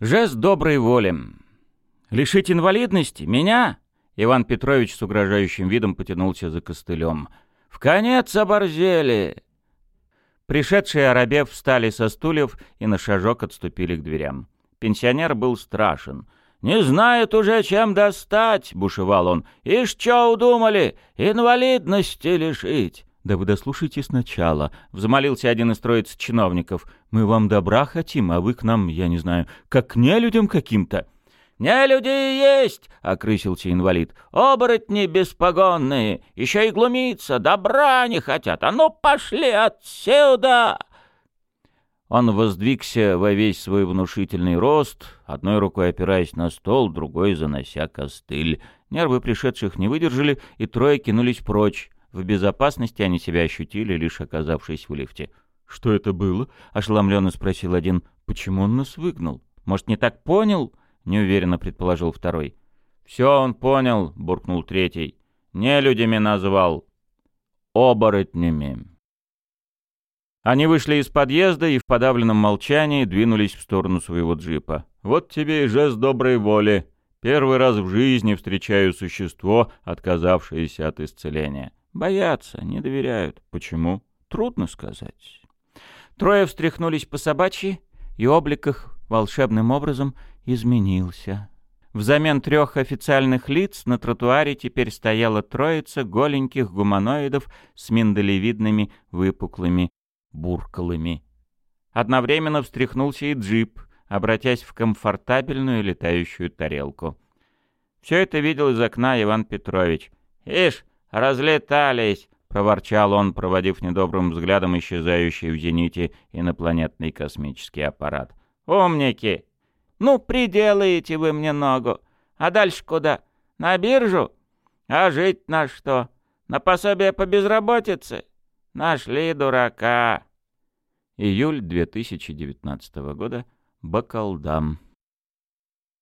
Жест доброй воли. Лишить инвалидности? Меня? Иван Петрович с угрожающим видом потянулся за костылем. В конец оборзели! Пришедшие арабев встали со стульев и на шажок отступили к дверям. Пенсионер был страшен. «Не знает уже, чем достать!» — бушевал он. «Ишь, чё удумали? Инвалидности лишить!» «Да вы дослушайте сначала», — взмолился один из троиц чиновников. «Мы вам добра хотим, а вы к нам, я не знаю, как к нелюдям каким-то». «Не люди есть!» — окрысился инвалид. «Оборотни беспогонные! Еще и глумиться, добра не хотят! А ну пошли отсюда!» Он воздвигся во весь свой внушительный рост, одной рукой опираясь на стол, другой занося костыль. Нервы пришедших не выдержали, и трое кинулись прочь. В безопасности они себя ощутили, лишь оказавшись в лифте. «Что это было?» — ошеломленно спросил один. «Почему он нас выгнал? Может, не так понял?» — неуверенно предположил второй. «Все он понял», — буркнул третий. «Не людьми назвал. Оборотнями». Они вышли из подъезда и в подавленном молчании двинулись в сторону своего джипа. «Вот тебе и жест доброй воли. Первый раз в жизни встречаю существо, отказавшееся от исцеления. Боятся, не доверяют. Почему? Трудно сказать. Трое встряхнулись по собачьи, и облик их волшебным образом изменился. Взамен трех официальных лиц на тротуаре теперь стояла троица голеньких гуманоидов с миндалевидными выпуклыми буркалами. Одновременно встряхнулся и джип, обратясь в комфортабельную летающую тарелку. Все это видел из окна Иван Петрович. «Ишь, «Разлетались!» — проворчал он, проводив недобрым взглядом исчезающий в зените инопланетный космический аппарат. «Умники! Ну, приделаете вы мне ногу. А дальше куда? На биржу? А жить на что? На пособие по безработице? Нашли дурака!» Июль 2019 года. Бакалдам.